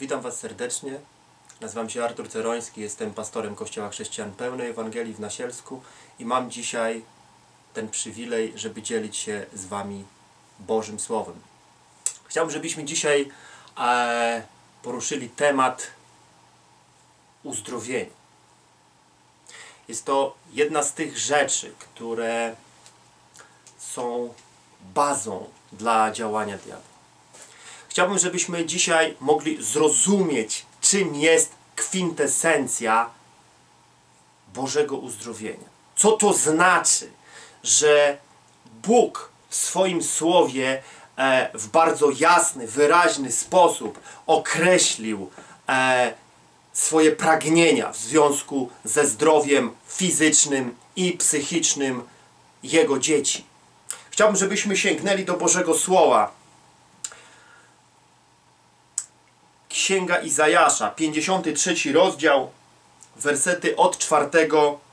Witam Was serdecznie. Nazywam się Artur Ceroński, jestem pastorem Kościoła Chrześcijan Pełnej Ewangelii w Nasielsku i mam dzisiaj ten przywilej, żeby dzielić się z Wami Bożym Słowem. Chciałbym, żebyśmy dzisiaj e, poruszyli temat uzdrowienia. Jest to jedna z tych rzeczy, które są bazą dla działania diabła. Chciałbym, żebyśmy dzisiaj mogli zrozumieć, czym jest kwintesencja Bożego uzdrowienia. Co to znaczy, że Bóg w swoim słowie e, w bardzo jasny, wyraźny sposób określił e, swoje pragnienia w związku ze zdrowiem fizycznym i psychicznym Jego dzieci. Chciałbym, żebyśmy sięgnęli do Bożego Słowa. Księga Izajasza, 53 rozdział, wersety od 4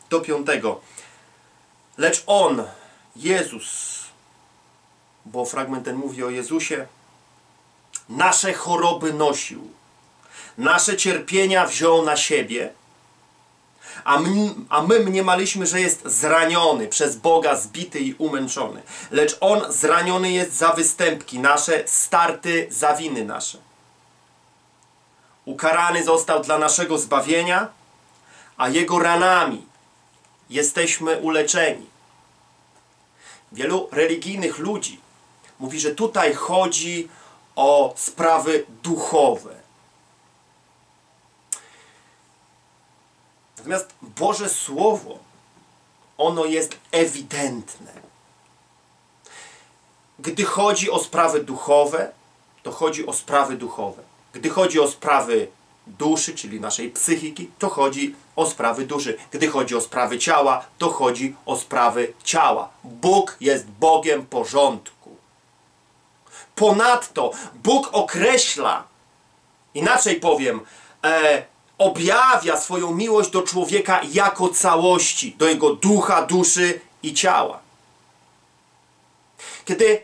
do 5. Lecz On, Jezus, bo fragment ten mówi o Jezusie, nasze choroby nosił, nasze cierpienia wziął na siebie, a my, a my mniemaliśmy, że jest zraniony, przez Boga zbity i umęczony. Lecz On zraniony jest za występki nasze, starty za winy nasze. Ukarany został dla naszego zbawienia, a Jego ranami jesteśmy uleczeni. Wielu religijnych ludzi mówi, że tutaj chodzi o sprawy duchowe. Natomiast Boże Słowo, ono jest ewidentne. Gdy chodzi o sprawy duchowe, to chodzi o sprawy duchowe. Gdy chodzi o sprawy duszy, czyli naszej psychiki, to chodzi o sprawy duszy. Gdy chodzi o sprawy ciała, to chodzi o sprawy ciała. Bóg jest Bogiem porządku. Ponadto Bóg określa, inaczej powiem, e, objawia swoją miłość do człowieka jako całości, do jego ducha, duszy i ciała. Kiedy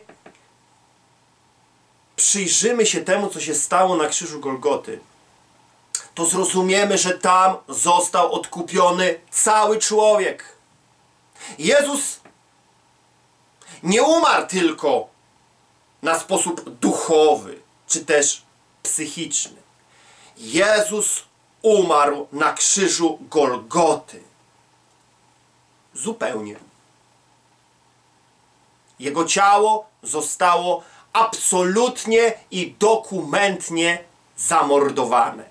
przyjrzymy się temu, co się stało na krzyżu Golgoty, to zrozumiemy, że tam został odkupiony cały człowiek. Jezus nie umarł tylko na sposób duchowy czy też psychiczny. Jezus umarł na krzyżu Golgoty. Zupełnie. Jego ciało zostało absolutnie i dokumentnie zamordowane.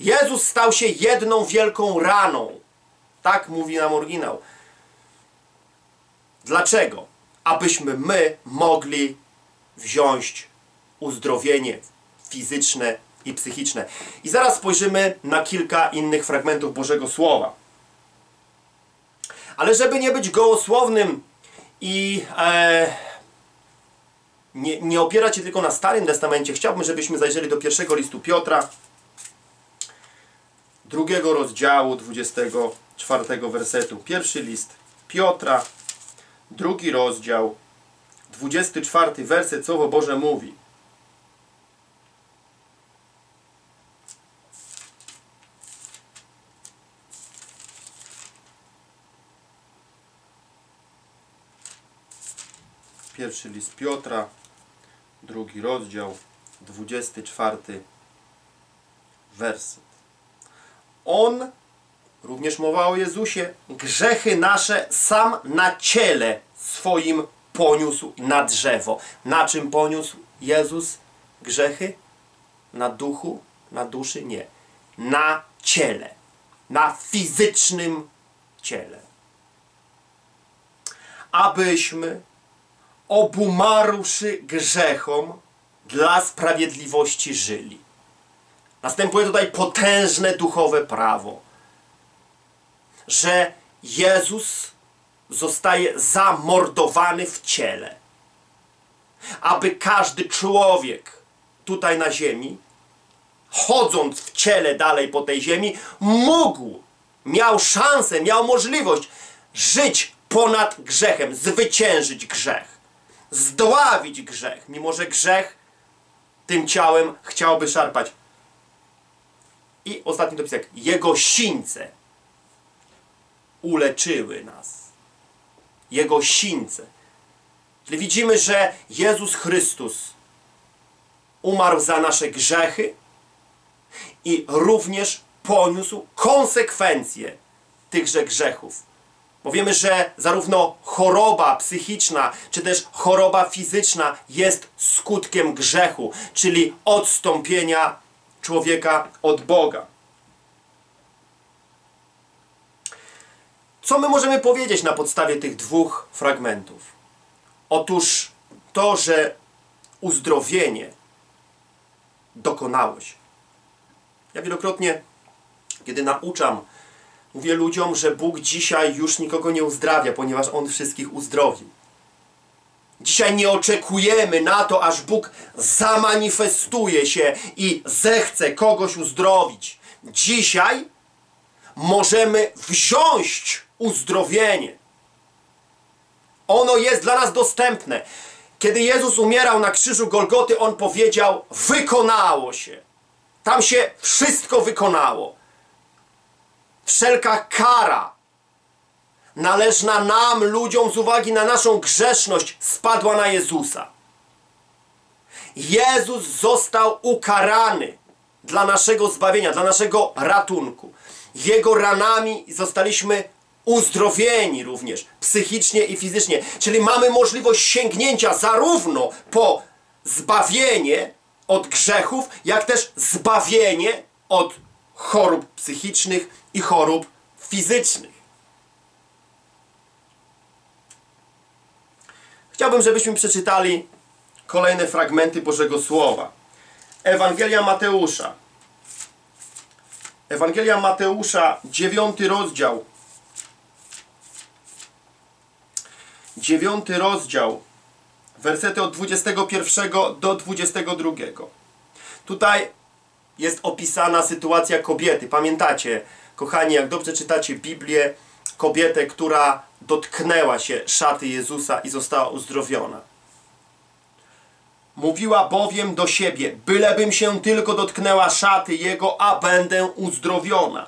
Jezus stał się jedną wielką raną. Tak mówi nam oryginał. Dlaczego? Abyśmy my mogli wziąć uzdrowienie fizyczne i psychiczne. I zaraz spojrzymy na kilka innych fragmentów Bożego Słowa. Ale żeby nie być gołosłownym i e, nie, nie opierać się tylko na Starym Testamencie, chciałbym, żebyśmy zajrzeli do pierwszego listu Piotra, drugiego rozdziału, 24 wersetu. Pierwszy list Piotra, drugi rozdział, 24 werset, Słowo Boże mówi. Pierwszy list Piotra, drugi rozdział, 24 werset. On, również mowa o Jezusie, grzechy nasze sam na ciele swoim poniósł na drzewo. Na czym poniósł Jezus grzechy? Na duchu? Na duszy? Nie. Na ciele. Na fizycznym ciele. Abyśmy obumarłszy grzechom dla sprawiedliwości żyli. Następuje tutaj potężne duchowe prawo, że Jezus zostaje zamordowany w ciele, aby każdy człowiek tutaj na ziemi, chodząc w ciele dalej po tej ziemi, mógł, miał szansę, miał możliwość żyć ponad grzechem, zwyciężyć grzech, zdławić grzech, mimo że grzech tym ciałem chciałby szarpać I ostatni dopisek. Jego sińce uleczyły nas. Jego sińce. Czyli widzimy, że Jezus Chrystus umarł za nasze grzechy i również poniósł konsekwencje tychże grzechów. Bo wiemy, że zarówno choroba psychiczna, czy też choroba fizyczna jest skutkiem grzechu, czyli odstąpienia człowieka od Boga. Co my możemy powiedzieć na podstawie tych dwóch fragmentów? Otóż to, że uzdrowienie dokonało się. Ja wielokrotnie, kiedy nauczam, mówię ludziom, że Bóg dzisiaj już nikogo nie uzdrawia, ponieważ On wszystkich uzdrowił. Dzisiaj nie oczekujemy na to, aż Bóg zamanifestuje się i zechce kogoś uzdrowić. Dzisiaj możemy wziąć uzdrowienie. Ono jest dla nas dostępne. Kiedy Jezus umierał na krzyżu Golgoty, On powiedział, wykonało się. Tam się wszystko wykonało. Wszelka kara należna nam, ludziom, z uwagi na naszą grzeszność, spadła na Jezusa. Jezus został ukarany dla naszego zbawienia, dla naszego ratunku. Jego ranami zostaliśmy uzdrowieni również psychicznie i fizycznie. Czyli mamy możliwość sięgnięcia zarówno po zbawienie od grzechów, jak też zbawienie od chorób psychicznych i chorób fizycznych. Chciałbym, żebyśmy przeczytali kolejne fragmenty Bożego Słowa. Ewangelia Mateusza. Ewangelia Mateusza, dziewiąty rozdział. Dziewiąty rozdział, wersety od 21 do 22. Tutaj jest opisana sytuacja kobiety. Pamiętacie, kochani, jak dobrze czytacie Biblię, kobietę, która dotknęła się szaty Jezusa i została uzdrowiona. Mówiła bowiem do siebie, bylebym się tylko dotknęła szaty Jego, a będę uzdrowiona.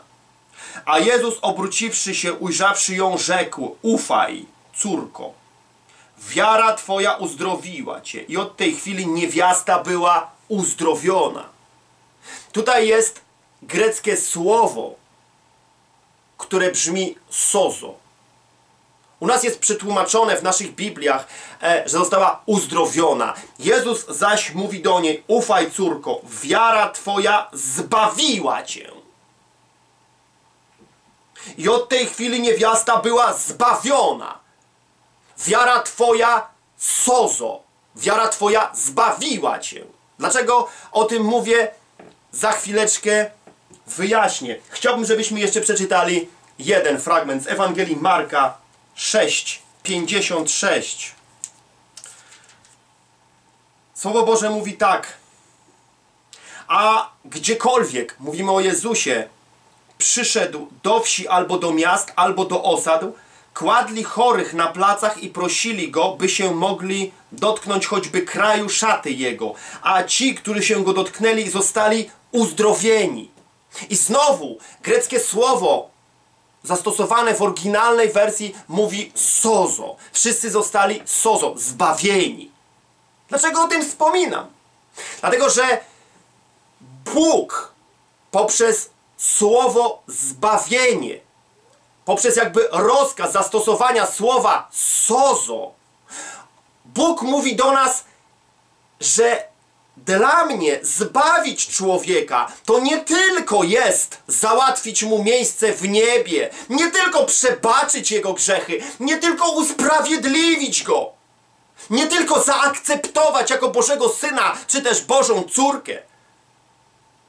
A Jezus obróciwszy się, ujrzawszy ją, rzekł, ufaj, córko, wiara Twoja uzdrowiła Cię. I od tej chwili niewiasta była uzdrowiona. Tutaj jest greckie słowo, które brzmi sozo. U nas jest przetłumaczone w naszych Bibliach, e, że została uzdrowiona. Jezus zaś mówi do niej: Ufaj, córko, wiara Twoja zbawiła Cię. I od tej chwili niewiasta była zbawiona. Wiara Twoja sozo. Wiara Twoja zbawiła Cię. Dlaczego o tym mówię? Za chwileczkę wyjaśnię. Chciałbym, żebyśmy jeszcze przeczytali jeden fragment z Ewangelii Marka 6, 56. Słowo Boże mówi tak. A gdziekolwiek, mówimy o Jezusie, przyszedł do wsi albo do miast, albo do osad, kładli chorych na placach i prosili go, by się mogli dotknąć choćby kraju szaty jego, a ci, którzy się go dotknęli, zostali uzdrowieni. I znowu greckie słowo zastosowane w oryginalnej wersji mówi sozo. Wszyscy zostali sozo, zbawieni. Dlaczego o tym wspominam? Dlatego, że Bóg poprzez słowo zbawienie, poprzez jakby rozkaz zastosowania słowa sozo, Bóg mówi do nas, że dla mnie zbawić człowieka to nie tylko jest załatwić mu miejsce w niebie, nie tylko przebaczyć jego grzechy, nie tylko usprawiedliwić go, nie tylko zaakceptować jako Bożego Syna, czy też Bożą córkę,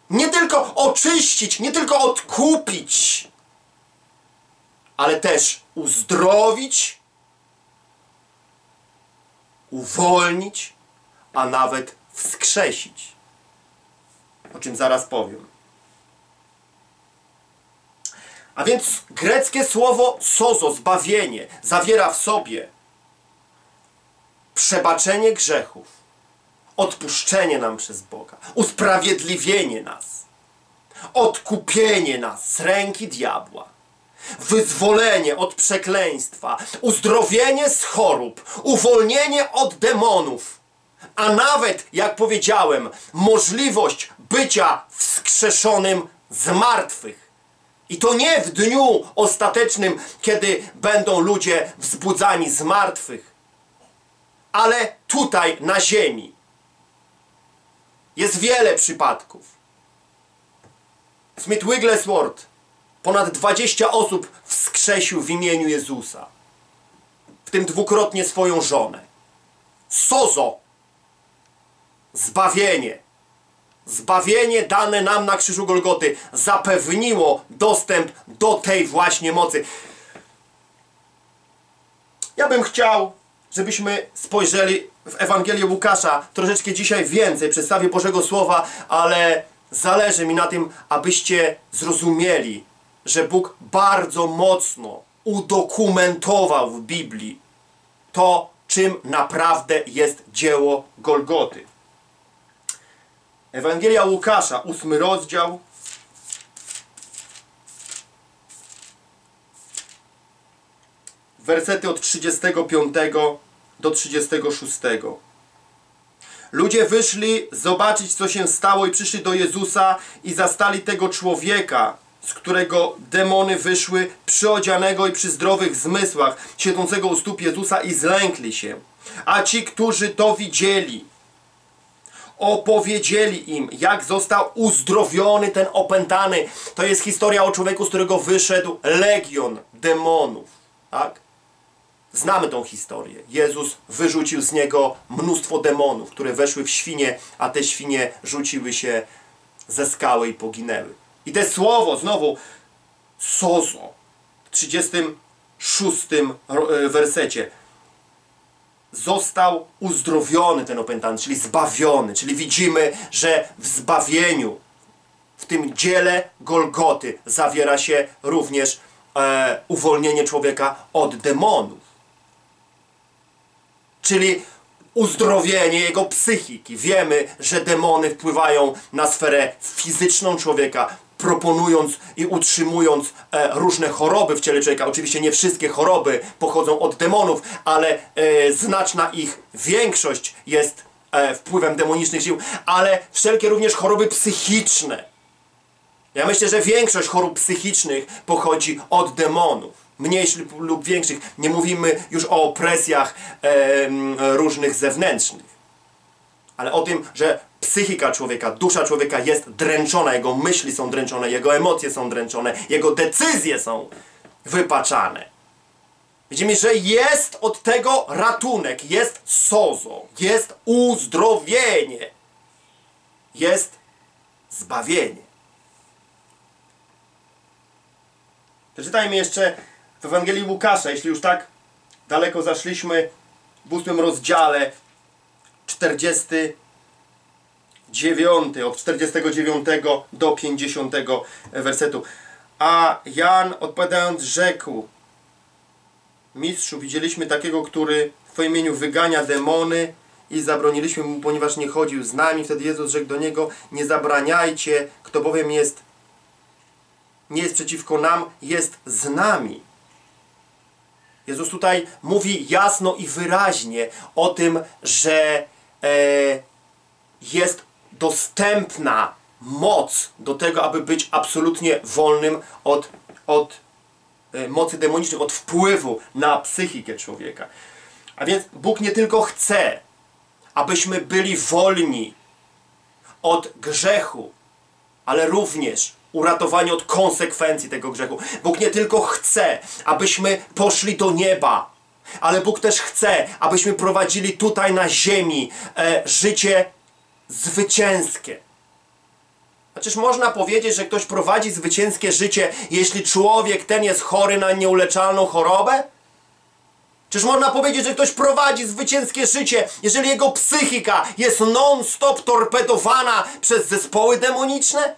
nie tylko oczyścić, nie tylko odkupić, ale też uzdrowić, uwolnić, a nawet wskrzesić. O czym zaraz powiem. A więc greckie słowo sozo, zbawienie, zawiera w sobie przebaczenie grzechów, odpuszczenie nam przez Boga, usprawiedliwienie nas odkupienie nas z ręki diabła, wyzwolenie od przekleństwa, uzdrowienie z chorób, uwolnienie od demonów, a nawet, jak powiedziałem, możliwość bycia wskrzeszonym z martwych. I to nie w dniu ostatecznym, kiedy będą ludzie wzbudzani z martwych, ale tutaj na ziemi. Jest wiele przypadków. Smith Wigglesworth ponad 20 osób wskrzesił w imieniu Jezusa. W tym dwukrotnie swoją żonę. Sozo. Zbawienie. Zbawienie dane nam na krzyżu Golgoty zapewniło dostęp do tej właśnie mocy. Ja bym chciał, żebyśmy spojrzeli w Ewangelię Łukasza troszeczkę dzisiaj więcej, przedstawię Bożego Słowa, ale zależy mi na tym, abyście zrozumieli, że Bóg bardzo mocno udokumentował w Biblii to, czym naprawdę jest dzieło Golgoty. Ewangelia Łukasza, ósmy rozdział. Wersety od 35 do 36. Ludzie wyszli zobaczyć, co się stało, i przyszli do Jezusa i zastali tego człowieka, z którego demony wyszły, przyodzianego i przy zdrowych zmysłach, siedzącego u stóp Jezusa i zlękli się. A ci, którzy to widzieli, opowiedzieli im, jak został uzdrowiony ten opętany. To jest historia o człowieku, z którego wyszedł legion demonów. Tak? Znamy tą historię. Jezus wyrzucił z niego mnóstwo demonów, które weszły w świnie, a te świnie rzuciły się ze skały i poginęły. I te słowo, znowu, sozo, w 36 e, wersecie, został uzdrowiony ten opętany, czyli zbawiony. Czyli widzimy, że w zbawieniu, w tym dziele Golgoty zawiera się również e, uwolnienie człowieka od demonów. Czyli uzdrowienie jego psychiki. Wiemy, że demony wpływają na sferę fizyczną człowieka, proponując i utrzymując e, różne choroby w ciele człowieka. Oczywiście nie wszystkie choroby pochodzą od demonów, ale e, znaczna ich większość jest e, wpływem demonicznych sił, ale wszelkie również choroby psychiczne. Ja myślę, że większość chorób psychicznych pochodzi od demonów mniejszych lub większych. Nie mówimy już o opresjach e, różnych zewnętrznych, ale o tym, że psychika człowieka, dusza człowieka jest dręczona, jego myśli są dręczone, jego emocje są dręczone, jego decyzje są wypaczane. Widzimy, że jest od tego ratunek, jest sozo, jest uzdrowienie, jest zbawienie. Przeczytajmy jeszcze w Ewangelii Łukasza, jeśli już tak daleko zaszliśmy, w ósmym rozdziale, 49, od 49 do 50 wersetu. A Jan odpowiadając rzekł, Mistrzu, widzieliśmy takiego, który w Twoim imieniu wygania demony i zabroniliśmy mu, ponieważ nie chodził z nami. Wtedy Jezus rzekł do niego, nie zabraniajcie, kto bowiem jest, nie jest przeciwko nam, jest z nami. Jezus tutaj mówi jasno i wyraźnie o tym, że e, jest dostępna moc do tego, aby być absolutnie wolnym od, od e, mocy demonicznych, od wpływu na psychikę człowieka. A więc Bóg nie tylko chce, abyśmy byli wolni od grzechu, ale również uratowanie od konsekwencji tego grzechu. Bóg nie tylko chce, abyśmy poszli do nieba, ale Bóg też chce, abyśmy prowadzili tutaj na ziemi e, życie zwycięskie. Chociaż można powiedzieć, że ktoś prowadzi zwycięskie życie, jeśli człowiek ten jest chory na nieuleczalną chorobę? Czyż można powiedzieć, że ktoś prowadzi zwycięskie życie, jeżeli jego psychika jest non-stop torpedowana przez zespoły demoniczne?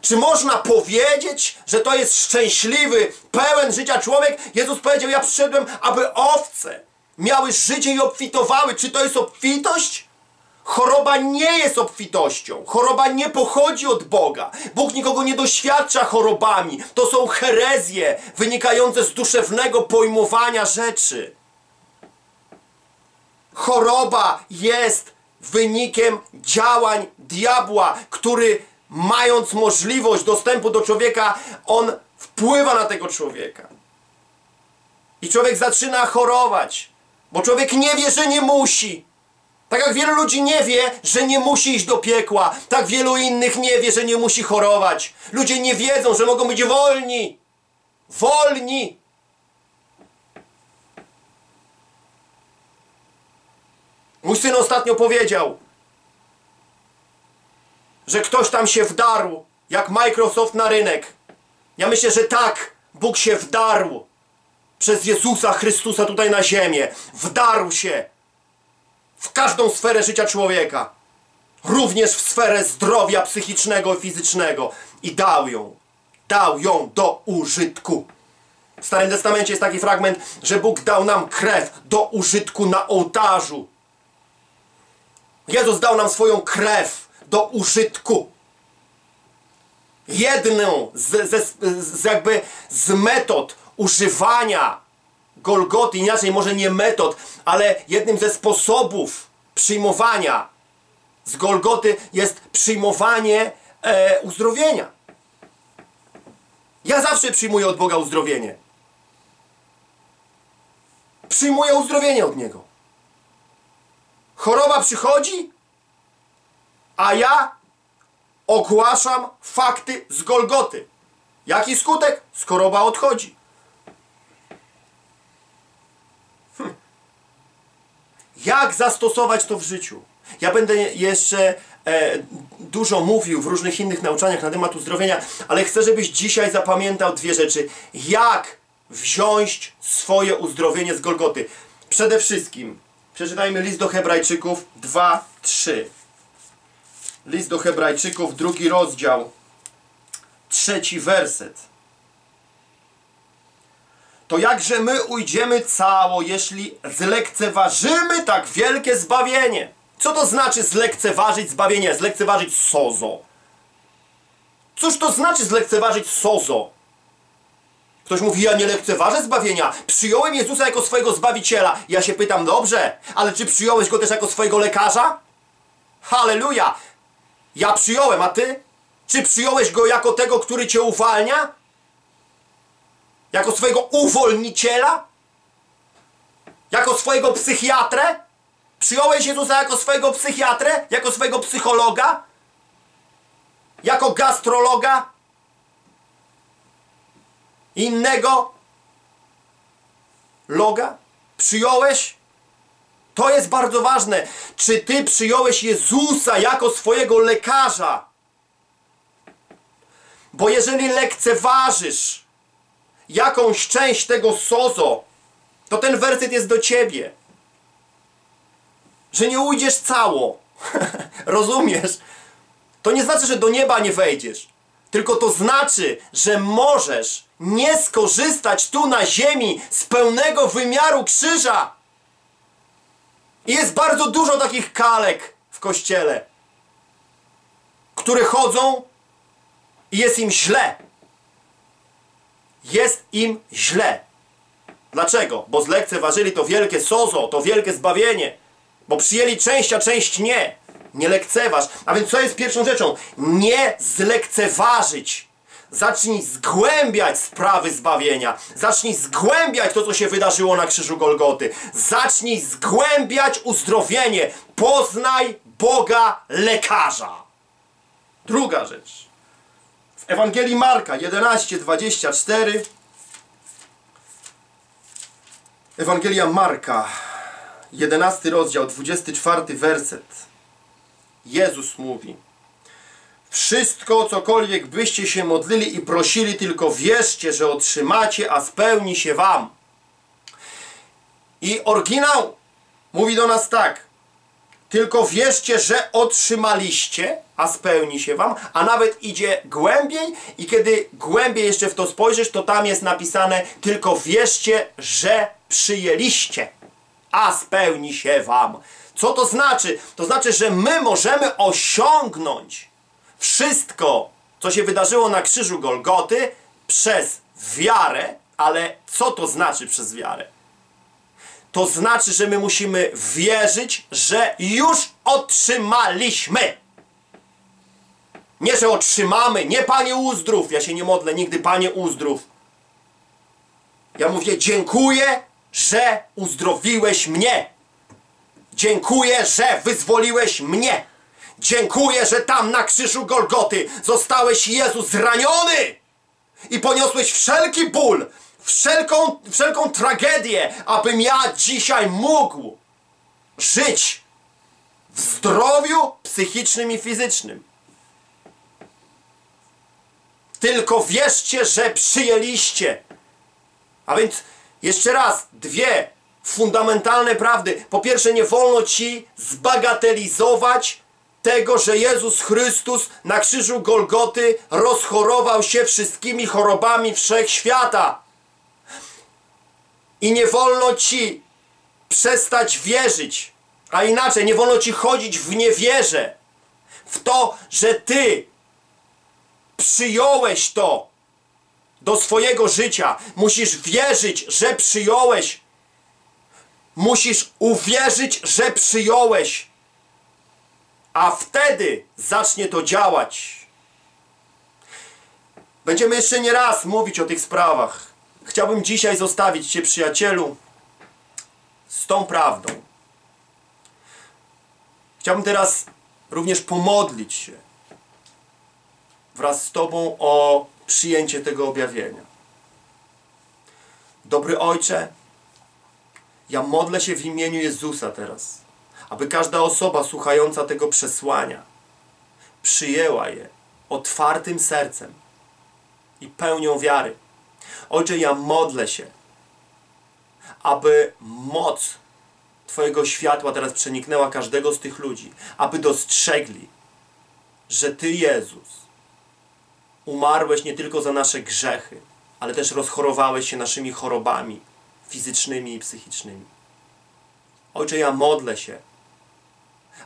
Czy można powiedzieć, że to jest szczęśliwy, pełen życia człowiek? Jezus powiedział, ja przyszedłem, aby owce miały życie i obfitowały. Czy to jest obfitość? Choroba nie jest obfitością. Choroba nie pochodzi od Boga. Bóg nikogo nie doświadcza chorobami. To są herezje wynikające z duszewnego pojmowania rzeczy. Choroba jest wynikiem działań diabła, który mając możliwość dostępu do człowieka, on wpływa na tego człowieka. I człowiek zaczyna chorować, bo człowiek nie wie, że nie musi. Tak jak wielu ludzi nie wie, że nie musi iść do piekła, tak wielu innych nie wie, że nie musi chorować. Ludzie nie wiedzą, że mogą być wolni. Wolni. Mój syn ostatnio powiedział, że ktoś tam się wdarł, jak Microsoft na rynek. Ja myślę, że tak, Bóg się wdarł przez Jezusa Chrystusa tutaj na ziemię. Wdarł się w każdą sferę życia człowieka. Również w sferę zdrowia psychicznego i fizycznego. I dał ją. Dał ją do użytku. W Starym Testamencie jest taki fragment, że Bóg dał nam krew do użytku na ołtarzu. Jezus dał nam swoją krew do użytku. Jedną z, z, z, jakby z metod używania Golgoty, inaczej może nie metod, ale jednym ze sposobów przyjmowania z Golgoty jest przyjmowanie e, uzdrowienia. Ja zawsze przyjmuję od Boga uzdrowienie. Przyjmuję uzdrowienie od Niego. Choroba przychodzi, a ja ogłaszam fakty z Golgoty. Jaki skutek? Choroba odchodzi. Jak zastosować to w życiu? Ja będę jeszcze e, dużo mówił w różnych innych nauczaniach na temat uzdrowienia, ale chcę, żebyś dzisiaj zapamiętał dwie rzeczy. Jak wziąć swoje uzdrowienie z Golgoty? Przede wszystkim przeczytajmy list do Hebrajczyków 2, 3. List do Hebrajczyków, drugi rozdział, trzeci werset. To jakże my ujdziemy cało, jeśli zlekceważymy tak wielkie zbawienie? Co to znaczy zlekceważyć zbawienie? Zlekceważyć sozo. Cóż to znaczy zlekceważyć sozo? Ktoś mówi, ja nie lekceważę zbawienia. Przyjąłem Jezusa jako swojego Zbawiciela. Ja się pytam, dobrze, ale czy przyjąłeś Go też jako swojego lekarza? Halleluja! Ja przyjąłem, a ty? Czy przyjąłeś go jako tego, który cię uwalnia? Jako swojego uwolniciela? Jako swojego psychiatrę? Przyjąłeś Jezusa jako swojego psychiatrę? Jako swojego psychologa? Jako gastrologa? Innego loga? Przyjąłeś? To jest bardzo ważne. Czy ty przyjąłeś Jezusa jako swojego lekarza? Bo jeżeli lekceważysz jakąś część tego sozo, to ten werset jest do ciebie. Że nie ujdziesz cało. Rozumiesz? To nie znaczy, że do nieba nie wejdziesz. Tylko to znaczy, że możesz nie skorzystać tu na ziemi z pełnego wymiaru krzyża. I jest bardzo dużo takich kalek w kościele, które chodzą i jest im źle. Jest im źle. Dlaczego? Bo zlekceważyli to wielkie sozo, to wielkie zbawienie. Bo przyjęli część, a część nie. Nie lekceważ. A więc co jest pierwszą rzeczą? Nie zlekceważyć Zacznij zgłębiać sprawy zbawienia. Zacznij zgłębiać to, co się wydarzyło na krzyżu Golgoty. Zacznij zgłębiać uzdrowienie. Poznaj Boga lekarza. Druga rzecz. Ewangelii Marka 11:24 Ewangelia Marka 11 rozdział 24 werset. Jezus mówi: wszystko, cokolwiek byście się modlili i prosili, tylko wierzcie, że otrzymacie, a spełni się wam. I oryginał mówi do nas tak. Tylko wierzcie, że otrzymaliście, a spełni się wam, a nawet idzie głębiej i kiedy głębiej jeszcze w to spojrzysz, to tam jest napisane tylko wierzcie, że przyjęliście, a spełni się wam. Co to znaczy? To znaczy, że my możemy osiągnąć wszystko, co się wydarzyło na krzyżu Golgoty przez wiarę, ale co to znaczy przez wiarę? To znaczy, że my musimy wierzyć, że już otrzymaliśmy. Nie, że otrzymamy, nie Panie uzdrów. Ja się nie modlę nigdy, Panie uzdrów. Ja mówię, dziękuję, że uzdrowiłeś mnie. Dziękuję, że wyzwoliłeś mnie. Dziękuję, że tam na krzyżu Golgoty zostałeś Jezus zraniony i poniosłeś wszelki ból, wszelką, wszelką tragedię, abym ja dzisiaj mógł żyć w zdrowiu psychicznym i fizycznym. Tylko wierzcie, że przyjęliście. A więc jeszcze raz, dwie fundamentalne prawdy. Po pierwsze, nie wolno ci zbagatelizować tego, że Jezus Chrystus na krzyżu Golgoty rozchorował się wszystkimi chorobami wszechświata. I nie wolno ci przestać wierzyć, a inaczej nie wolno ci chodzić w niewierze, w to, że ty przyjąłeś to do swojego życia. Musisz wierzyć, że przyjąłeś. Musisz uwierzyć, że przyjąłeś. A wtedy zacznie to działać. Będziemy jeszcze nie raz mówić o tych sprawach. Chciałbym dzisiaj zostawić Cię, przyjacielu, z tą prawdą. Chciałbym teraz również pomodlić się wraz z Tobą o przyjęcie tego objawienia. Dobry Ojcze, ja modlę się w imieniu Jezusa teraz, aby każda osoba słuchająca tego przesłania przyjęła je otwartym sercem i pełnią wiary. Ojcze, ja modlę się, aby moc Twojego światła teraz przeniknęła każdego z tych ludzi, aby dostrzegli, że Ty, Jezus, umarłeś nie tylko za nasze grzechy, ale też rozchorowałeś się naszymi chorobami fizycznymi i psychicznymi. Ojcze, ja modlę się,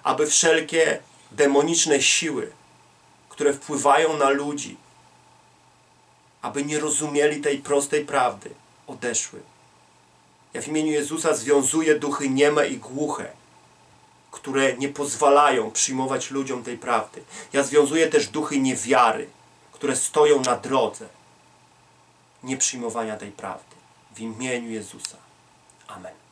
aby wszelkie demoniczne siły, które wpływają na ludzi, aby nie rozumieli tej prostej prawdy, odeszły. Ja w imieniu Jezusa związuję duchy nieme i głuche, które nie pozwalają przyjmować ludziom tej prawdy. Ja związuję też duchy niewiary, które stoją na drodze nieprzyjmowania tej prawdy. W imieniu Jezusa. Amen.